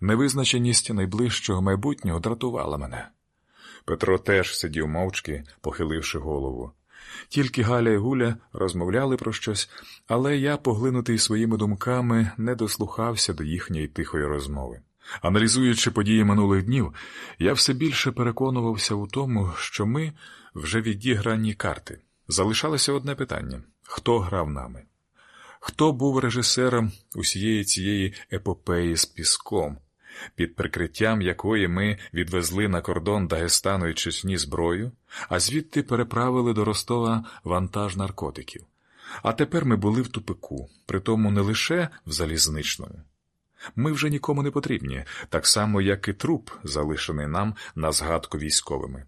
Невизначеність найближчого майбутнього дратувала мене. Петро теж сидів мовчки, похиливши голову. Тільки Галя і Гуля розмовляли про щось, але я, поглинутий своїми думками, не дослухався до їхньої тихої розмови. Аналізуючи події минулих днів, я все більше переконувався у тому, що ми вже відіграні карти. Залишалося одне питання хто грав нами? Хто був режисером усієї цієї епопеї з піском, під прикриттям якої ми відвезли на кордон Дагестану і Чечні зброю, а звідти переправили до Ростова вантаж наркотиків. А тепер ми були в тупику, притому не лише в залізничному. Ми вже нікому не потрібні, так само, як і труп, залишений нам на згадку військовими.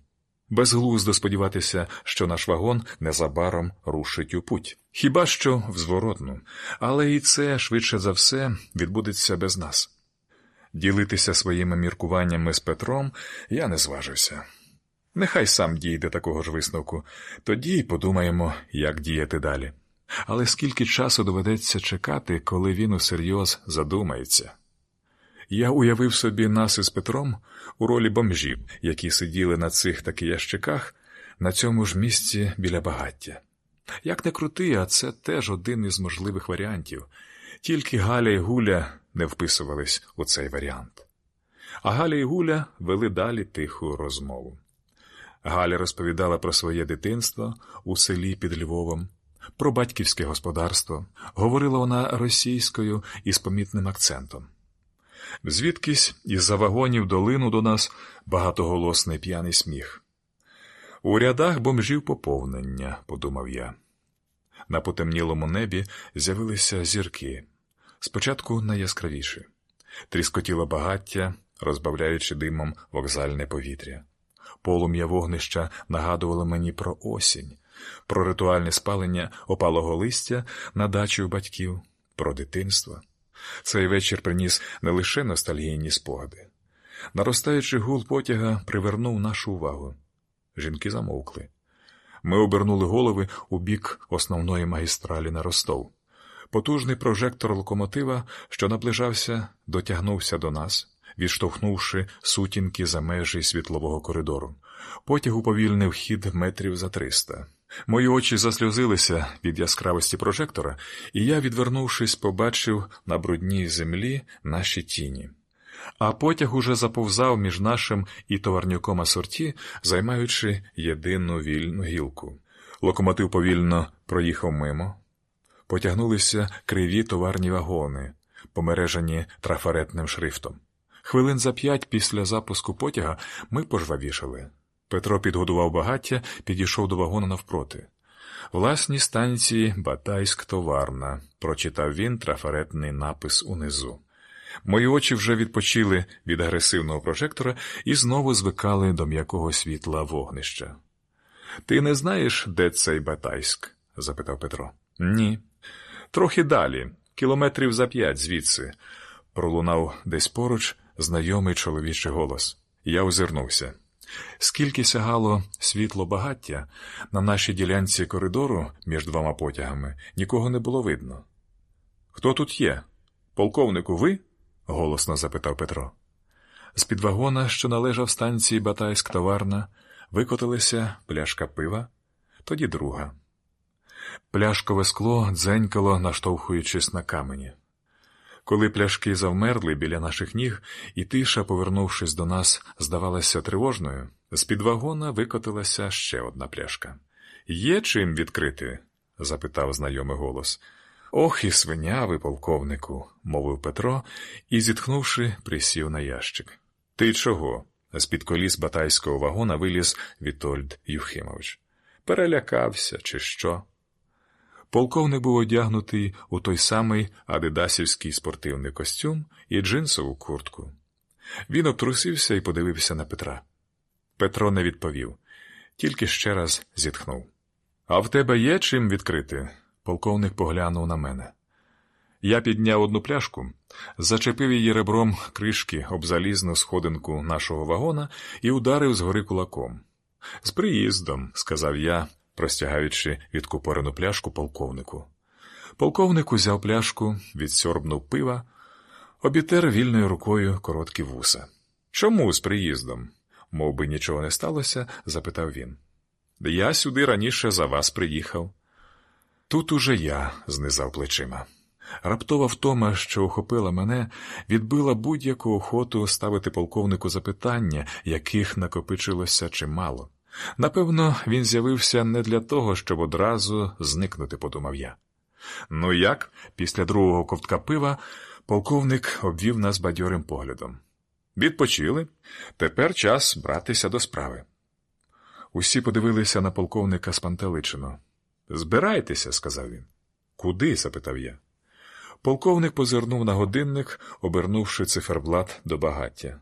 Безглуздо сподіватися, що наш вагон незабаром рушить у путь. Хіба що в зворотну, але і це швидше за все відбудеться без нас. Ділитися своїми міркуваннями з Петром я не зважився. Нехай сам дійде такого ж висновку, тоді й подумаємо, як діяти далі. Але скільки часу доведеться чекати, коли він усерйоз задумається. Я уявив собі нас із Петром у ролі бомжів, які сиділи на цих таки ящиках на цьому ж місці біля багаття. Як не крути, а це теж один із можливих варіантів, тільки Галя і Гуля не вписувались у цей варіант. А Галя і Гуля вели далі тиху розмову. Галя розповідала про своє дитинство у селі під Львовом, про батьківське господарство, говорила вона російською із помітним акцентом. Звідкись із-за вагонів долину до нас багатоголосний п'яний сміх. У рядах бомжів поповнення, подумав я. На потемнілому небі з'явилися зірки. Спочатку найяскравіші. Тріскотіло багаття, розбавляючи димом вокзальне повітря. Полум'я вогнища нагадувало мені про осінь, про ритуальне спалення опалого листя на дачі у батьків, про дитинство. Цей вечір приніс не лише ностальгійні спогади. Наростаючий гул потяга привернув нашу увагу. Жінки замовкли. Ми обернули голови у бік основної магістралі на Ростов. Потужний прожектор локомотива, що наближався, дотягнувся до нас, відштовхнувши сутінки за межі світлового коридору. Потяг уповільнив хід метрів за триста. Мої очі засльозилися від яскравості прожектора, і я, відвернувшись, побачив на брудній землі наші тіні. А потяг уже заповзав між нашим і товарнюком асорті, займаючи єдину вільну гілку. Локомотив повільно проїхав мимо. Потягнулися криві товарні вагони, помережені трафаретним шрифтом. Хвилин за п'ять після запуску потяга ми пожвавішали. Петро підгодував багаття, підійшов до вагона навпроти. Власні станції Батайськ товарна, прочитав він трафаретний напис унизу. Мої очі вже відпочили від агресивного прожектора і знову звикали до м'якого світла вогнища. Ти не знаєш, де цей Батайськ? запитав Петро. Ні. Трохи далі, кілометрів за п'ять звідси, пролунав десь поруч знайомий чоловічий голос. Я озирнувся. Скільки сягало світло багаття, на нашій ділянці коридору між двома потягами нікого не було видно. Хто тут є? Полковнику, ви? голосно запитав Петро. З під вагона, що належав станції Батайськ товарна, викотилася пляшка пива, тоді друга. Пляшкове скло дзенькало, наштовхуючись на камені. Коли пляшки завмерли біля наших ніг, і тиша, повернувшись до нас, здавалася тривожною, з під вагона викотилася ще одна пляшка. Є чим відкрити? запитав знайомий голос. Ох і свиняви, полковнику, мовив Петро і, зітхнувши, присів на ящик. Ти чого? З під коліс батайського вагона виліз Вітольд Юхимович. Перелякався, чи що? Полковник був одягнутий у той самий адидасівський спортивний костюм і джинсову куртку. Він обтрусився і подивився на Петра. Петро не відповів, тільки ще раз зітхнув. А в тебе є чим відкрити? Полковник поглянув на мене. Я підняв одну пляшку, зачепив її ребром кришки об залізну сходинку нашого вагона і ударив згори кулаком. З приїздом, сказав я, простягаючи відкупорену пляшку полковнику. Полковник узяв пляшку, відсьорбнув пива, Обітер вільною рукою короткі вуса. Чому з приїздом? Мов би нічого не сталося, запитав він. Я сюди раніше за вас приїхав. Тут уже я знизав плечима. Раптова втома, що охопила мене, відбила будь-яку охоту ставити полковнику запитання, яких накопичилося чимало. Напевно, він з'явився не для того, щоб одразу зникнути, подумав я. Ну як? Після другого ковтка пива полковник обвів нас бадьорим поглядом. Відпочили. Тепер час братися до справи. Усі подивилися на полковника спантеличено. Збирайтеся, сказав він. Куди? запитав я. Полковник позирнув на годинник, обернувши циферблат до багаття.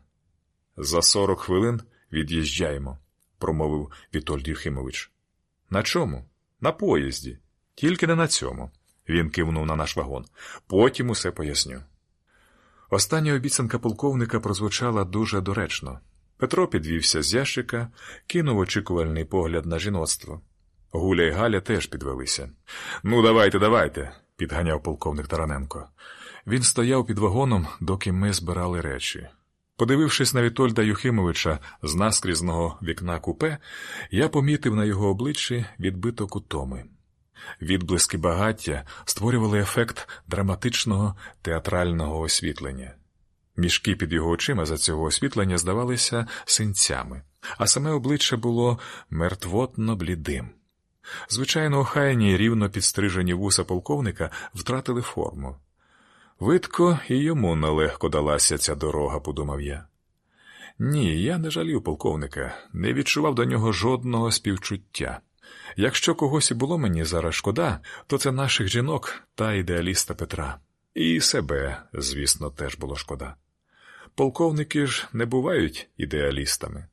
За сорок хвилин від'їжджаємо, промовив Вітольд Юхимович. На чому? На поїзді. Тільки не на цьому. Він кивнув на наш вагон. Потім усе поясню. Остання обіцянка полковника прозвучала дуже доречно. Петро підвівся з ящика, кинув очікувальний погляд на жіноцтво. Гуля і Галя теж підвелися. Ну, давайте, давайте, підганяв полковник Тараненко. Він стояв під вагоном, доки ми збирали речі. Подивившись на Вітольда Юхимовича з наскрізного вікна купе, я помітив на його обличчі відбиток утоми. Відблиски багаття створювали ефект драматичного театрального освітлення. Мішки під його очима за цього освітлення здавалися синцями, а саме обличчя було мертвотно блідим. Звичайно, охайні рівно підстрижені вуса полковника втратили форму. Видко і йому нелегко далася ця дорога, подумав я. Ні, я не жалів полковника, не відчував до нього жодного співчуття. Якщо когось і було мені зараз шкода, то це наших жінок та ідеаліста Петра. І себе, звісно, теж було шкода. Полковники ж не бувають ідеалістами.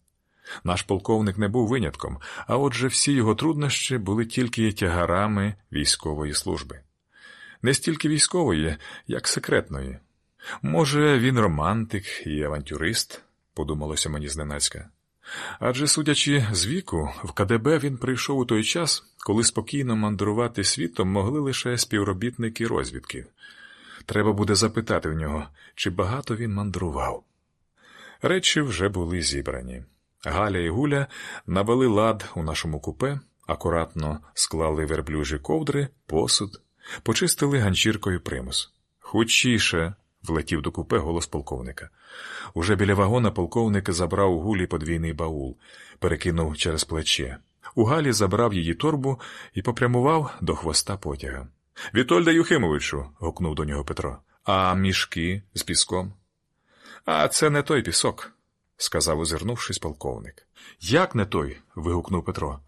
Наш полковник не був винятком, а отже, всі його труднощі були тільки тягарами військової служби. Не стільки військової, як секретної. Може, він романтик і авантюрист, подумалося мені зненацька. Адже, судячи з віку, в КДБ він прийшов у той час, коли спокійно мандрувати світом могли лише співробітники розвідки. Треба буде запитати в нього, чи багато він мандрував. Речі вже були зібрані. Галя і Гуля навели лад у нашому купе, акуратно склали верблюжі ковдри, посуд, почистили ганчіркою примус. Хучіше. влетів до купе голос полковника. Уже біля вагона полковник забрав у гулі подвійний баул, перекинув через плече. У Галі забрав її торбу і попрямував до хвоста потяга. Вітольда Юхимовичу. гукнув до нього Петро. А мішки з піском? А це не той пісок, сказав, озирнувшись полковник. Як не той? вигукнув Петро.